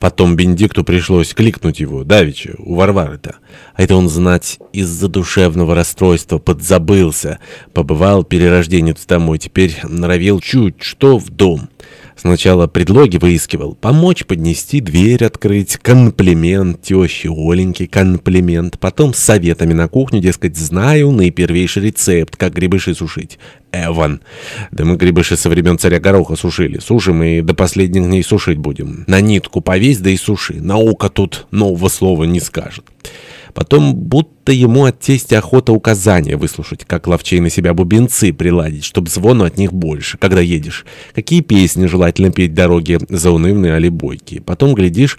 Потом Бенедикту пришлось кликнуть его, давеча, у Варвары-то. А это он знать из-за душевного расстройства подзабылся. Побывал перерожденец домой, теперь норовил чуть что в дом. Сначала предлоги выискивал. Помочь поднести, дверь открыть, комплимент теще Оленьке, комплимент. Потом с советами на кухню, дескать, знаю наипервейший рецепт, как грибыши сушить. Эван. Да мы грибыши со времен царя Гороха сушили. Сушим и до последних дней сушить будем. На нитку повесь, да и суши. Наука тут нового слова не скажет. Потом будто ему от тестя охота указания выслушать, как ловчей на себя бубенцы приладить, чтоб звону от них больше, когда едешь. Какие песни желательно петь дороги, заунывные али бойкие. Потом, глядишь,